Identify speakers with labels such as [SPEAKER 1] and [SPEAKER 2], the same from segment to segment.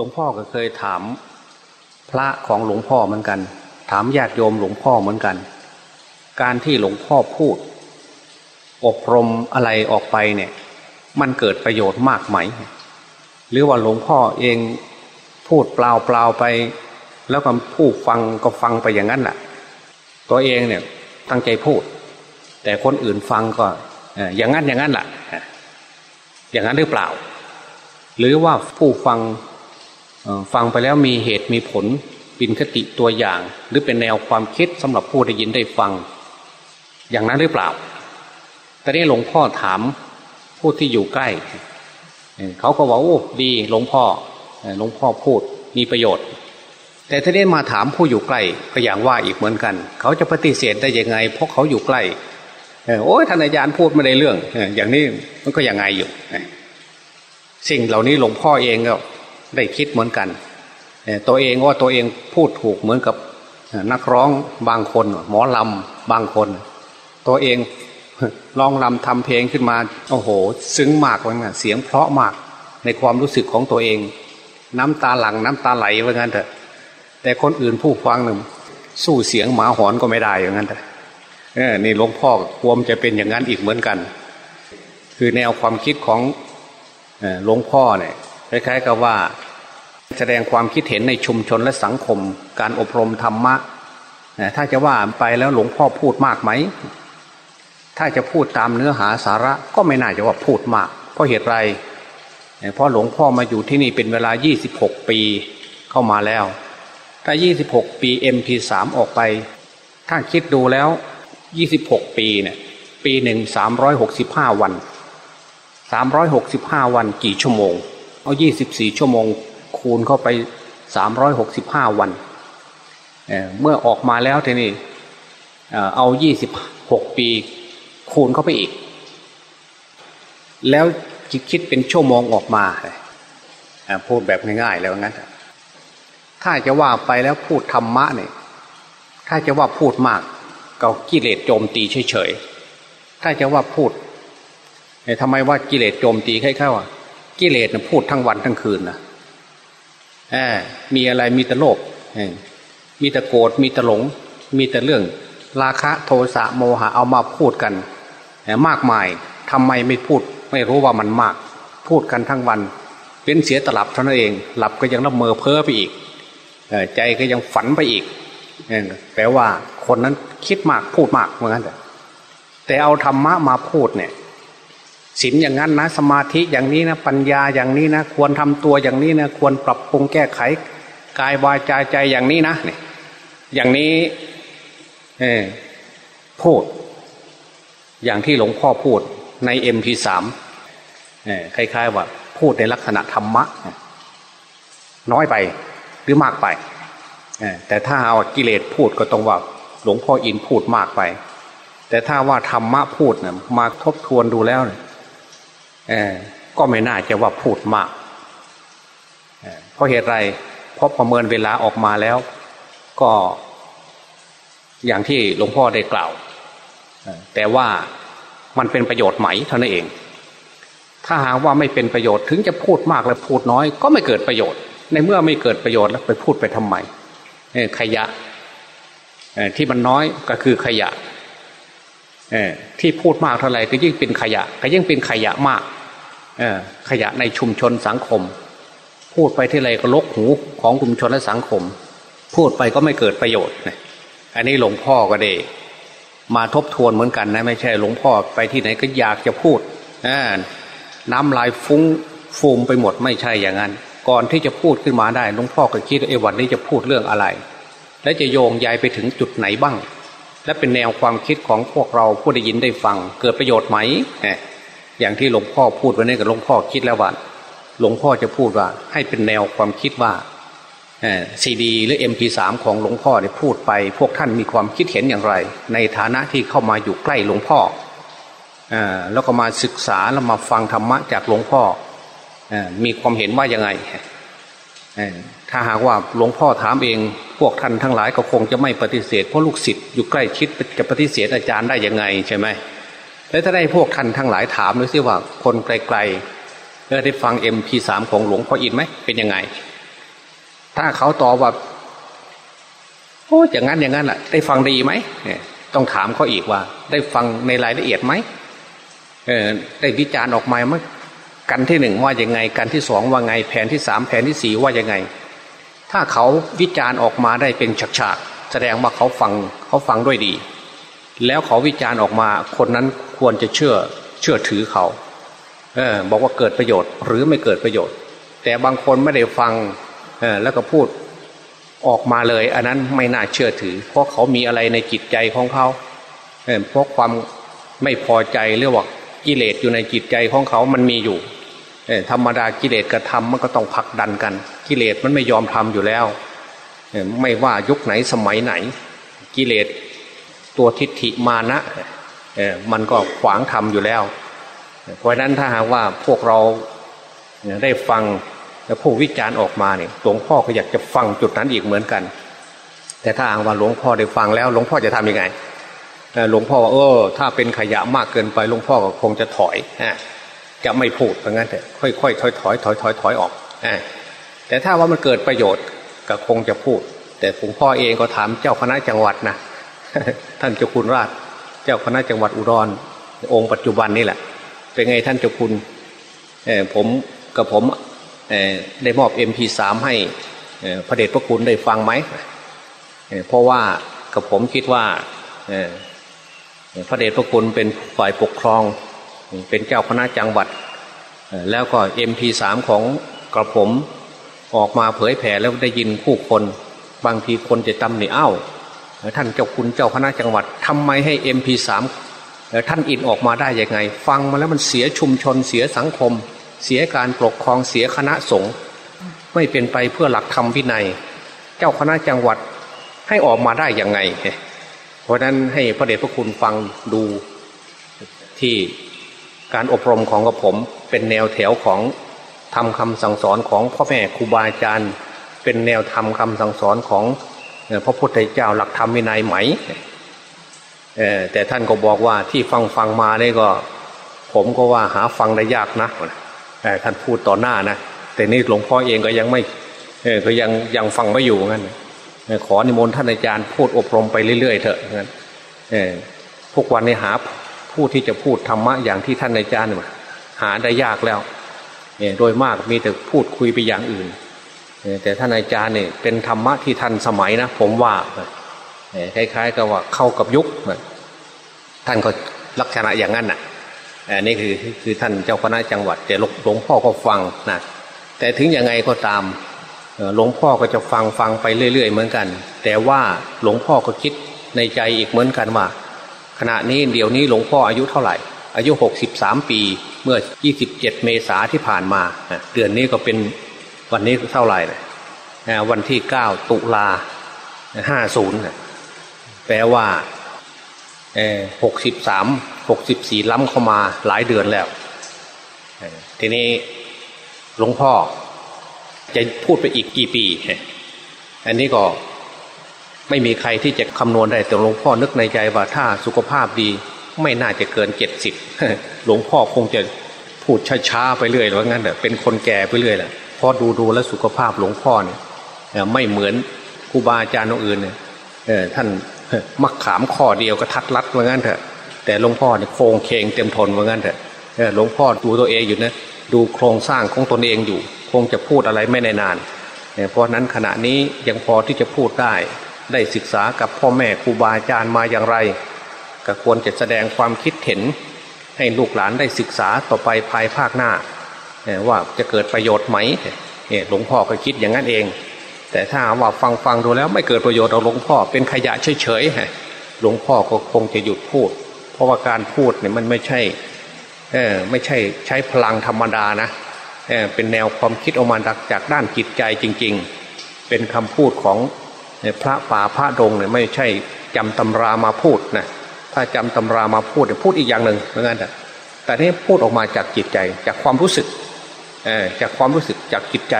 [SPEAKER 1] ลวงพ่อก็เคยถาม พระของหลวงพ่อเหมือนกัน ถามญาติโยมหลวงพ่อเหมือนกัน การที่หลวงพ่อพูด อบรมอะไรออกไปเนี่ย มันเกิดประโยชน์มากไหม หรือว่าหลวงพ่อเองพูดเปล่าเปล่าไป แล้วก็ผู้ฟังก็ฟังไปอย่างนั้นแหละตัวเองเนี่ยตั้งใจพูด แต่คนอื่นฟังก็อย่างนั้นอย่างนั้นแหละอย่างนั้นหรือเปล่า หรือว่าผู้ฟัง ฟังไปแล้วมีเหตุมีผลปินคติตัวอย่าง หรือเป็นแนวความคิดสำหรับผู้ได้ยินได้ฟัง อย่างนั้นหรือเปล่า แต่นี้หลวงพ่อถามผู้ที่อยู่ใกล้ เขาก็บอกโอ้ดีหลวงพ่อหลวงพ่อพูดมีประโยชน์ แต่ถ้าได้มาถามผู้อยู่ใกล้ก็อย่างว่าอีกเหมือนกัน เขาจะปฏิเสธได้ยังไง เพราะเขาอยู่ใกล้โอ้ยท่านอาจารย์พูดไม่ได้เรื่องอย่างนี้มันก็ยังไงอยู่สิ่งเหล่านี้หลวงพ่อเองก็ ได้คิดเหมือนกัน ตัวเองว่าตัวเองพูดถูกเหมือนกับนักร้องบางคน หมอลำบางคน ตัวเองลองลำทำเพลงขึ้นมา โอ้โห ซึ้งมากเลยนะเสียงเพราะมากในความรู้สึกของตัวเอง น้ำตาหลังน้ำตาไหลว่างั้นเถอะ แต่คนอื่นผู้ฟังหนึ่งสู้เสียงหมาหอนก็ไม่ได้อย่างนั้นเถอะนี่หลวงพ่อควมจะเป็นอย่างนั้นอีกเหมือนกัน คือแนวความคิดของหลวงพ่อเนี่ย คล้ายๆกับว่าแสดงความคิดเห็นในชุมชนและสังคม การอบรมธรรมะถ้าจะว่าไปแล้วหลวงพ่อพูดมากไหม ถ้าจะพูดตามเนื้อหาสาระก็ไม่น่าจะว่าพูดมาก เพราะเหตุไร เพราะหลวงพ่อมาอยู่ที่นี่เป็นเวลา 26 ปีเข้ามาแล้ว ถ้า 26 ปี MP3 ออกไป ถ้าคิดดูแล้ว 26 ปีเนี่ย ปีหนึ่ง365 วัน 365 วันกี่ชั่วโมง เอา24ชั่วโมงคูณเข้าไป365วันเเมื่อออกมาแล้วทีนี้เอา26ปีคูณเข้าไปอีก แล้วคิดเป็นชั่วโมงออกมาพูดแบบง่ายๆแล้วงั้นถ้าจะว่าไปแล้วพูดธรรมะเนี่ยถ้าจะว่าพูดมากก็กิเลสโจมตีเฉยๆถ้าจะว่าพูดทำไมว่ากิเลสโจมตีค่ๆว่า กิเลสนะพูดทั้งวันทั้งคืนนะมีอะไรมีแต่โลภมีแต่โกรธมีแต่หลง มีแต่เรื่อง ราคะโทสะโมหะเอามาพูดกันมากมายทำไมไม่พูดไม่รู้ว่ามันมาก พูดกันทั้งวันเป็นเสียตลับเท่านั้นเอง หลับก็ยังละเมอเพ้อไปอีกใจก็ยังฝันไปอีกแปลว่าคนนั้นคิดมากพูดมากเหมือนกันแต่เอาธรรมะมาพูดเนี่ย ศีลอย่างนั้นนะสมาธิอย่างนี้นะปัญญาอย่างนี้นะควรทำตัวอย่างนี้นะควรปรับปรุงแก้ไขกายวาจาใจอย่างนี้นะเนี่ยอย่างนี้เออพูด อย่างที่หลวงพ่อพูดในเอ็มพีสามคล้ายๆว่า พูดในลักษณะธรรมะ น้อยไปหรือมากไปแต่ถ้าเอากิเลสพูดก็ต้องว่า หลวงพ่ออินพูดมากไป แต่ถ้าว่าธรรมะพูดเนี่ยมาทบทวนดูแล้วเนี่ย ก็ไม่น่าจะว่าพูดมาก เพราะเหตุไร เพราะประเมินเวลาออกมาแล้ว ก็อย่างที่หลวงพ่อได้กล่าว แต่ว่ามันเป็นประโยชน์ไหมเท่านั้นเอง ถ้าหากว่าไม่เป็นประโยชน์ถึงจะพูดมากและพูดน้อย ก็ไม่เกิดประโยชน์ ในเมื่อไม่เกิดประโยชน์แล้วไปพูดไปทำไมขยะที่มันน้อยก็คือขยะ ที่พูดมากเท่าไหร่ก็ยิ่งเป็นขยะ ก็ยิ่งเป็นขยะมากขยะในชุมชนสังคม พูดไปที่ไรก็ลกหูของชุมชนและสังคม พูดไปก็ไม่เกิดประโยชน์อันนี้หลวงพ่อก็ได้มาทบทวนเหมือนกันนะไม่ใช่หลวงพ่อไปที่ไหนก็อยากจะพูดน้ำลายฟุ้งฟูมไปหมดไม่ใช่อย่างนั้น ก่อนที่จะพูดขึ้นมาได้หลวงพ่อก็คิดว่าเอวันนี้จะพูดเรื่องอะไร และจะโยงใยไปถึงจุดไหนบ้าง และเป็นแนวความคิดของพวกเราผู้ได้ยินได้ฟัง เกิดประโยชน์ไหมอย่างที่หลวงพ่อพูดวันนี้กับหลวงพ่อคิดแล้วว่าหลวงพ่อจะพูดว่า ให้เป็นแนวความคิดว่าซีดีหรือ MP3 ของหลวงพ่อเนี่ยพูดไป พวกท่านมีความคิดเห็นอย่างไร ในฐานะที่เข้ามาอยู่ใกล้หลวงพ่ออแล้วก็มาศึกษาแล้วมาฟังธรรมะจากหลวงพ่ออมีความเห็นว่ายังไง ถ้าหากว่าหลวงพ่อถามเอง พวกท่านทั้งหลายก็คงจะไม่ปฏิเสธเพราะลูกศิษย์อยู่ใกล้ชิดจะปฏิเสธอาจารย์ได้ยังไงใช่ไหมแล้วถ้าได้พวกท่านทั้งหลายถามดูสิว่าคนไกลๆได้ฟัง MP3 ของหลวงพ่ออินไหมเป็นยังไง ถ้าเขาตอบว่าโอ้อย่างนั้นอย่างนั้นแหละได้ฟังดีไหมต้องถามเขาอีกว่า ได้ฟังในรายละเอียดไหมได้วิจารณ์ออกมาไหม กันที่หนึ่งว่าอยังไง กันที่สองว่าไง แผนที่สามแผนที่สี่ว่าอยังไง ถ้าเขาวิจารณ์ออกมาได้เป็นฉากๆแสดงว่าเขาฟังเขาฟังด้วยดี แล้วเขาวิจารณ์ออกมา คนนั้นควรจะเชื่อเชื่อถือเขา เออ บอกว่าเกิดประโยชน์หรือไม่เกิดประโยชน์ แต่บางคนไม่ได้ฟังเออแล้วก็พูดออกมาเลย อันนั้นไม่น่าเชื่อถือ เพราะเขามีอะไรในจิตใจของเขาเออพราะความไม่พอใจเรื่องว่ากิเลสอยู่ในจิตใจของเขามันมีอยู่ ธรรมดากิเลสกระทำมันก็ต้องผลักดันกัน กิเลสมันไม่ยอมทำอยู่แล้ว ไม่ว่ายุคไหนสมัยไหน กิเลสตัวทิฏฐิมานะมันก็ขวางทำอยู่แล้ว เพราะนั้นถ้าหากว่าพวกเราได้ฟังแล้วผู้วิจารณ์ออกมาเนี่ยหลวงพ่อก็อยากจะฟังจุดนั้นอีกเหมือนกัน แต่ถ้าหากว่าหลวงพ่อได้ฟังแล้ว หลวงพ่อจะทํำยังไงหลวงพ่อว่าเออถ้าเป็นขยะมากเกินไปหลวงพ่อก็คงจะถอย จะไม่พูดเพราะงั้นแต่ค่อยๆถอยถอยถอยถอยถอยออกแต่ถ้าว่ามันเกิดประโยชน์ก็คงจะพูด แต่หลวงพ่อเองก็ถามเจ้าคณะจังหวัดนะท่านเจ้าคุณราช เจ้าคณะจังหวัดอุดรองค์ปัจจุบันนี่แหละ เป็นไงท่านเจ้าคุณผมกับผมได้มอบ MP3 ให้พระเดชพระคุณได้ฟังไหมเพราะว่ากับผมคิดว่าพระเดชพระคุณเป็นฝ่ายปกครอง เป็นเจ้าคณะจังหวัด แล้วก็ MP3 ของกระผมออกมาเผยแผ่แล้วได้ยินผู้คน บางทีคนจะตำหนิเอ้าท่านเจ้าคุณเจ้าคณะจังหวัดทำไมให้ MP3 ท่านอินออกมาได้ยังไง ฟังมาแล้วมันเสียชุมชนเสียสังคม เสียการปกครองเสียคณะสงฆ์ไม่เป็นไปเพื่อหลักธรรมวินัย เจ้าคณะจังหวัดให้ออกมาได้ยังไง เพราะนั้นให้พระเดชพระคุณฟังดูที่ การอบรมของกระผมเป็นแนวแถวของทำคำสั่งสอนของพ่อแม่ครูบาอาจารย์ เป็นแนวทำคำสั่งสอนของพระพุทธเจ้าหลักธรรมวินัยไหมแต่ท่านก็บอกว่าที่ฟังฟังมาเนี่ยก็ ผมก็ว่าหาฟังได้ยากนะท่านพูดต่อหน้านะแต่นี่หลวงพ่อเองก็ยังไม่ก็ยังยังฟังไม่อยู่งั้นขอนิมนต์ท่านอาจารย์พูดอบรมไปเรื่อยๆเถอะงั้นพวกวันนี้หา ผู้ที่จะพูดธรรมะอย่างที่ท่านอาจารย์หาได้ยากแล้วเนี่ยโดยมากมีแต่พูดคุยไปอย่างอื่น แต่ท่านอาจารย์เนี่ยเป็นธรรมะที่ทันสมัยนะผมว่าคล้ายๆกับว่าเข้ากับยุค ท่านก็ลักษณะอย่างนั้นน่ะอันนี้คือคือท่านเจ้าคณะจังหวัด แต่หลวงพ่อก็ฟังนะแต่ถึงยังไงก็ตามหลวงพ่อก็จะฟังฟังไปเรื่อย ๆ เหมือนกัน แต่ว่าหลวงพ่อก็คิดในใจอีกเหมือนกันว่า ขณะนี้เดี๋ยวนี้หลวงพ่ออายุเท่าไหร่ อายุหกสิบสามปีเมื่อยี่สิบเจ็ดเมษาที่ผ่านมา เดือนนี้ก็เป็นวันนี้เท่าไหร่นะวันที่เก้าตุลาห้าศูนย์แปลว่าหกสิบสามหกสิบสี่ล้ำเข้ามาหลายเดือนแล้ว ทีนี้หลวงพ่อจะพูดไปอีกกี่ปี อันนี้ก็ ไม่มีใครที่จะคำนวณได้แต่หลวงพ่อนึกในใจว่าถ้าสุขภาพดี ไม่น่าจะเกินเจ็ดสิบหลวงพ่อคงจะพูดช้าๆไปเรื่อยหรืองั้นเป็นคนแก่ไปเรื่อยแหละพอดูดูแลสุขภาพหลวงพ่อเนี่ยไม่เหมือนครูบาอาจารย์อื่นเนี่ยท่านมักขามข้อเดียวก็ทัดรัดว่างั้นเถอะแต่หลวงพ่อเนี่ยโครงเคงเต็มทนว่างั้นเถอะหลวงพ่อดูตัวเองอยู่นะดูโครงสร้างของตนเองอยู่ คงจะพูดอะไรไม่ในนานเพราะนั้นขณะนี้ยังพอที่จะพูดได้ ได้ศึกษากับพ่อแม่ครูบาอาจารย์มาอย่างไร ก็ควรจะแสดงความคิดเห็น ให้ลูกหลานได้ศึกษาต่อไปภายภาคหน้า ว่าจะเกิดประโยชน์ไหมหลวงพ่อก็คิดอย่างนั้นเอง แต่ถ้าว่าฟังฟังดูแล้วไม่เกิดประโยชน์เอาหลวงพ่อเป็นขยะเฉยๆหลวงพ่อก็คงจะหยุดพูด เพราะว่าการพูดเนี่ยมันไม่ใช่ไม่ใช่ใช้พลังธรรมดานะเเป็นแนวความคิดออกมาจากด้านจิตใจจริง ๆ เป็นคำพูดของ พระป่าพระดงเนี่ยไม่ใช่จำตำรามาพูดนะถ้าจำตำรามาพูดเนี่ยพูดอีกอย่างหนึ่งเหมือนกันแต่นี่พูดออกมาจากจิตใจจากความรู้สึกจากความรู้สึกจากจิตใจ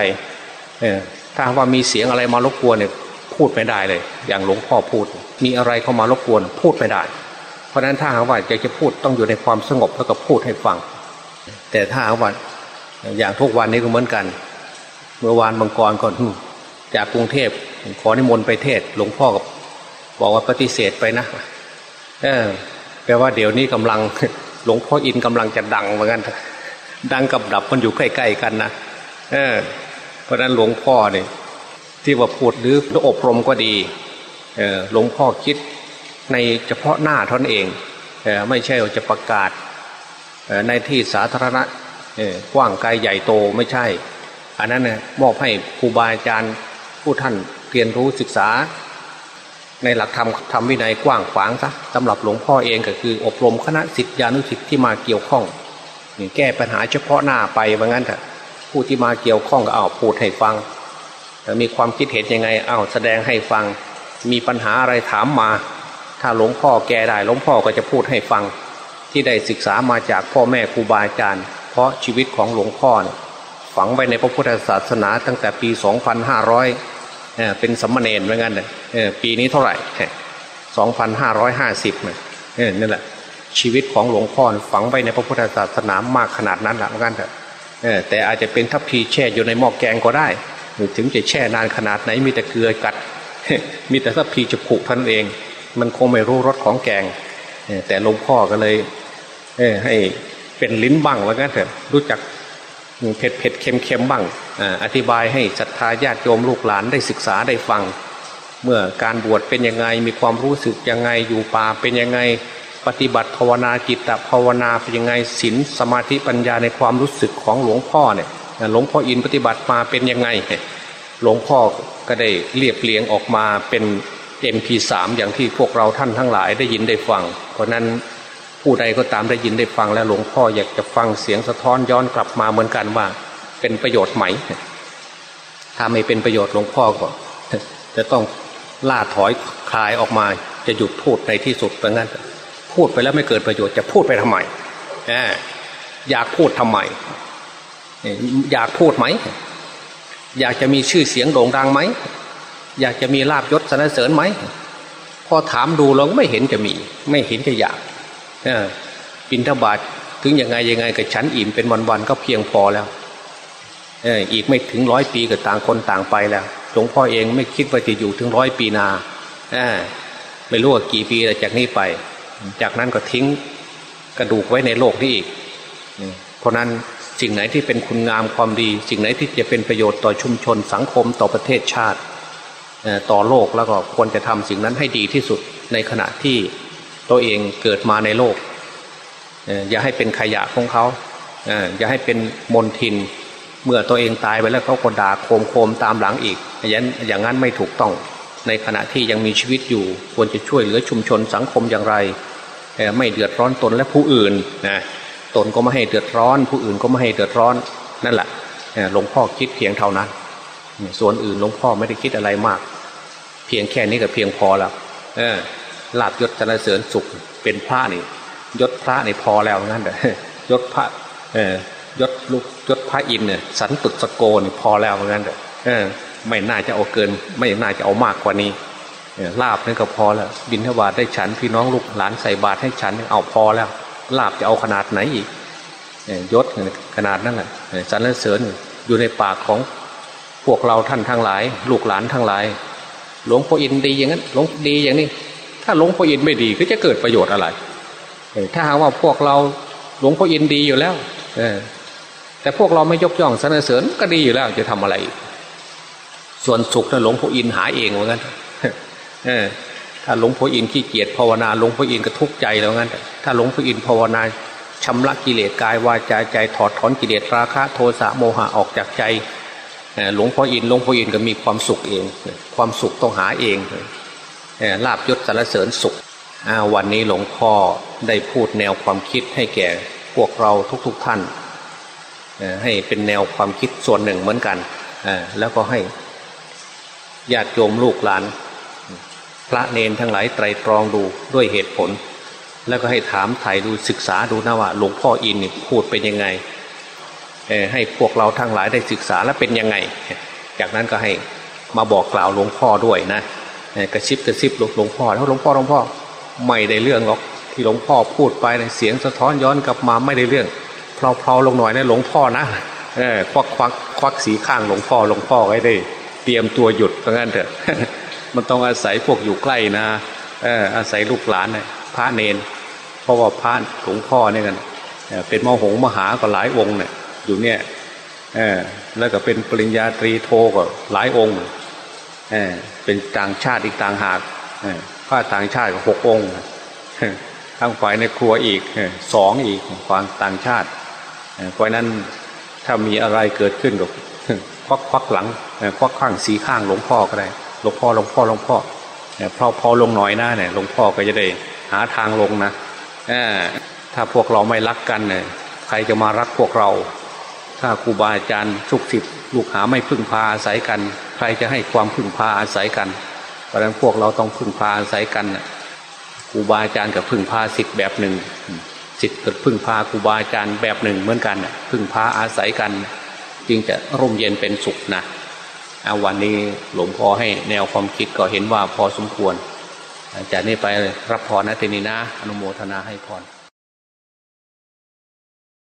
[SPEAKER 1] ถ้าว่ามีเสียงอะไรมารบกวนเนี่ยพูดไม่ได้เลย อย่างหลวงพ่อพูด มีอะไรเข้ามารบกวนพูดไม่ได้ เพราะฉะนั้นถ้าหากว่าอยากจะพูดต้องอยู่ในความสงบแล้วก็พูดให้ฟัง แต่ถ้าหากว่าอย่างทุกวันนี้ก็เหมือนกัน เมื่อวานบางกรก่อนจากกรุงเทพ ขอนิมนต์ไปเทศหลวงพ่อกับบอกว่าปฏิเสธไปนะเออแปลว่าเดี๋ยวนี้กำลังหลวงพ่ออินกำลังจะดังเหมือนกันดังกับดับมันอยู่ใกล้ๆกันนะเออ เพราะนั้นหลวงพ่อเนี่ยที่ว่าพูดหรืออบรมก็ดีเออหลวงพ่อคิดในเฉพาะหน้าท่านเองเออไม่ใช่จะประกาศในที่สาธารณะกว้างไกลใหญ่โตไม่ใช่ อันนั้นเนี่ยมอบให้ครูบาอาจารย์ผู้ท่าน เรียนรู้ศึกษา ในหลักธรรมธรรมวินัยกว้างขวางซะสำหรับหลวงพ่อเองก็คือ อบรมคณะสิทธิานุสิทธิ์ที่มาเกี่ยวข้องแก้ปัญหาเฉพาะหน้าไปว่างั้นเถอะผู้ที่มาเกี่ยวข้องก็เอาพูดให้ฟังมีความคิดเห็นยังไงเอาแสดงให้ฟัง มีปัญหาอะไรถามมา ถ้าหลวงพ่อแก้ได้หลวงพ่อก็จะพูดให้ฟัง ที่ได้ศึกษามาจากพ่อแม่ครูบาอาจารย์ เพราะชีวิตของหลวงพ่อ ฝังไว้ในพระพุทธศาสนาตั้งแต่ปี 2500 เป็นสัมมาเนรเหมือนกันเลยปีนี้เท่าไหร่2,550เนี่ยนั่นแหละ ชีวิตของหลวงพ่อฝังไว้ในพระพุทธศาสนามากขนาดนั้นแหละเหมือนกันเถอะแต่อาจจะเป็นทัพพีแช่อยู่ในหม้อแกงก็ได้ ถึงจะแช่นานขนาดไหนมีแต่เกลือกัด มีแต่ทัพพีจะผุท่านเอง มันคงไม่รู้รสของแกง แต่หลวงพ่อก็เลยให้เป็นลิ้นบ้างแล้วกันเถอะรู้จัก เผ็ดเผ็ดเค็มเค็มบ้างอธิบายให้ศรัทธาญาติโยมลูกหลานได้ศึกษาได้ฟัง เมื่อการบวชเป็นยังไงมีความรู้สึกยังไงอยู่ป่าเป็นยังไงปฏิบัติภาวนาจิตตภาวนาเป็นยังไงศีลสมาธิปัญญาในความรู้สึกของหลวงพ่อเนี่ยหลวงพ่ออินปฏิบัติมาเป็นยังไง หลวงพ่อก็ได้เรียบเรียงออกมาเป็น MP3 อย่างที่พวกเราท่านทั้งหลายได้ยินได้ฟัง เพราะนั้น ผู้ใดก็ตามได้ยินได้ฟังแล้วหลวงพ่ออยากจะฟังเสียงสะท้อนย้อนกลับมาเหมือนกันว่า เป็นประโยชน์ไหม ถ้าไม่เป็นประโยชน์หลวงพ่อก็ จะต้องล่าถอยคลายออกมา จะหยุดพูดในที่สุดเพราะงั้น พูดไปแล้วไม่เกิดประโยชน์จะพูดไปทำไมอยากพูดทำไมอยากพูดไหม อยากจะมีชื่อเสียงโด่งดังไหม อยากจะมีลาบยศสนเสริญไหมพอถามดูเราไม่เห็นจะมี ไม่เห็นจะอยาก ปินทบาทถึงยังไงยังไงกับฉันอิ่มเป็นวันๆก็เพียงพอแล้วอีกไม่ถึงร้อยปีกับต่างคนต่างไปแล้วหลวงพ่อเองไม่คิดว่าจะอยู่ถึงร้อยปีนาไม่รู้ว่ากี่ปีจากนี้ไป จากนั้นก็ทิ้งกระดูกไว้ในโลกนี้อีกเพราะนั้นสิ่งไหนที่เป็นคุณงามความดี สิ่งไหนที่จะเป็นประโยชน์ต่อชุมชนสังคมต่อประเทศชาติต่อโลกแล้วก็ควรจะทำสิ่งนั้นให้ดีที่สุดในขณะที่ ตัวเองเกิดมาในโลก อย่าให้เป็นขยะของเขาอย่าให้เป็นมลทิน เมื่อตัวเองตายไปแล้วเขาก็ด่าโคมโคมตามหลังอีกอย่างอย่างนั้นไม่ถูกต้อง ในขณะที่ยังมีชีวิตอยู่ ควรจะช่วยเหลือชุมชนสังคมอย่างไร ไม่เดือดร้อนตนและผู้อื่นนะตนก็ไม่ให้เดือดร้อน ผู้อื่นก็ไม่ให้เดือดร้อนนั่นแหละหลวงพ่อคิดเพียงเท่านั้น ส่วนอื่นหลวงพ่อไม่ได้คิดอะไรมาก เพียงแค่นี้ก็เพียงพอแล้ว ลาบยศจรเสริญสุขเป็นพระนี่ยศพระนี่พอแล้วงั้นแต่ยศพระยศลูกยศพระอินเนี่ยสันตุสโกนี่พอแล้วงั้นแต่ไม่น่าจะเอาเกิน ไม่น่าจะเอามากกว่านี้ลาบนั่ก็พอแล้ว บินทบาทได้ฉันพี่น้องลูกหลานใส่บาตรให้ฉันเอาพอแล้ว ลาบจะเอาขนาดไหนอีกยศขนาดนั้นแหละสรรเสริญอยู่ในปากของพวกเราท่านทั้งหลาย ลูกหลานทั้งหลาย หลวงพ่ออินดีอย่างนั้นหลวงดีอย่างนี้ ถ้าหลวงพ่ออินไม่ดีก็จะเกิดประโยชน์อะไรถ้าหากว่าพวกเราหลวงพ่ออินดีอยู่แล้วแต่พวกเราไม่ยกย่องสรรเสริญก็ดีอยู่แล้วจะทำอะไร ส่วนสุขนะหลวงพ่ออินหาเองเหมือนกันถ้าหลวงพ่ออินขี้เกียจภาวนาหลวงพ่ออินก็ทุกข์ใจแล้วงั้น ถ้าหลวงพ่ออินภาวนาชำระกิเลสกายวาจาใจถอดถอนกิเลสราคะโทสะโมหะออกจากใจหลวงพ่ออินหลวงพ่ออินก็มีความสุขเอง ความสุขต้องหาเอง ลาบยศสารเสริญสุข วันนี้หลวงพ่อได้พูดแนวความคิดให้แก่พวกเราทุกๆทท่าน ให้เป็นแนวความคิดส่วนหนึ่งเหมือนกัน แล้วก็ให้ญาติโยมลูกหลาน พระเนนทั้งหลายไตรตรองดูด้วยเหตุผล แล้วก็ให้ถามไถ่ดูศึกษาดูนะว่าหลวงพ่ออินพูดเป็นยังไงให้พวกเราทั้งหลายได้ศึกษาแล้วเป็นยังไง จากนั้นก็ให้มาบอกกล่าวหลวงพ่อด้วยนะ กระชิบกระซิบหลวงพ่อแล้วหลวงพ่อหลวงพ่อไม่ได้เรื่องหรอกที่หลวงพ่อพูดไปเสียงสะท้อนย้อนกลับมาไม่ได้เรื่องเพลาๆลงหน่อยนะหลวงพ่อนะควักควักควักสีข้างหลวงพ่อหลวงพ่อไว้ได้ เตรียมตัวหยุดเพราะงั้นเถอะมันต้องอาศัยพวกอยู่ใกล้นะเอออาศัยลูกหลานนะพระเนน เพราะว่าพระหลวงพ่อเนี่ยกันเอ่อเป็นมหงมหาก็หลายองค์เนี่ยอยู่เนี่ยเออแล้วก็เป็นปริญญาตรีโทก็หลายองค์ เออเป็นต่างชาติอีกต่างหากเออพระต่างชาติก็หกองค์เออทางฝ่ายในครัวอีกสองอีกฝ่ายต่างชาติเพราะนั้นถ้ามีอะไรเกิดขึ้นก็ควักควักหลังควักข้างสีข้างหลวงพ่อก็ได้หลวงพ่อหลวงพ่อหลวงพ่อพอพอลงหน่อยหน้าเนี่ยหลวงพ่อก็จะได้หาทางลงนะถ้าพวกเราไม่รักกันเนี่ยใครจะมารักพวกเรา ถ้าครูบาอาจารย์ทุกสิบลูกหาไม่พึ่งพาอาศัยกัน ครจะให้ความพึ่งพาอาศัยกัน เพราะฉะนั้นพวกเราต้องพึ่งพาอาศัยกันน่ะครูบาอาจารย์กับพึ่งพาสิทธิ์แบบหนึ่งสิทธิ์กับพึ่งพาครูบาอาจารย์แบบหนึ่งเหมือนกันน่ะพึ่งพาอาศัยกัน จึงจะร่มเย็นเป็นสุขนะเอาวันนี้หลวงพ่อให้แนวความคิดก็เห็นว่าพอสมควรจากนี้ไปรับพรนะทีนี้นะ อนุโมทนาให้พร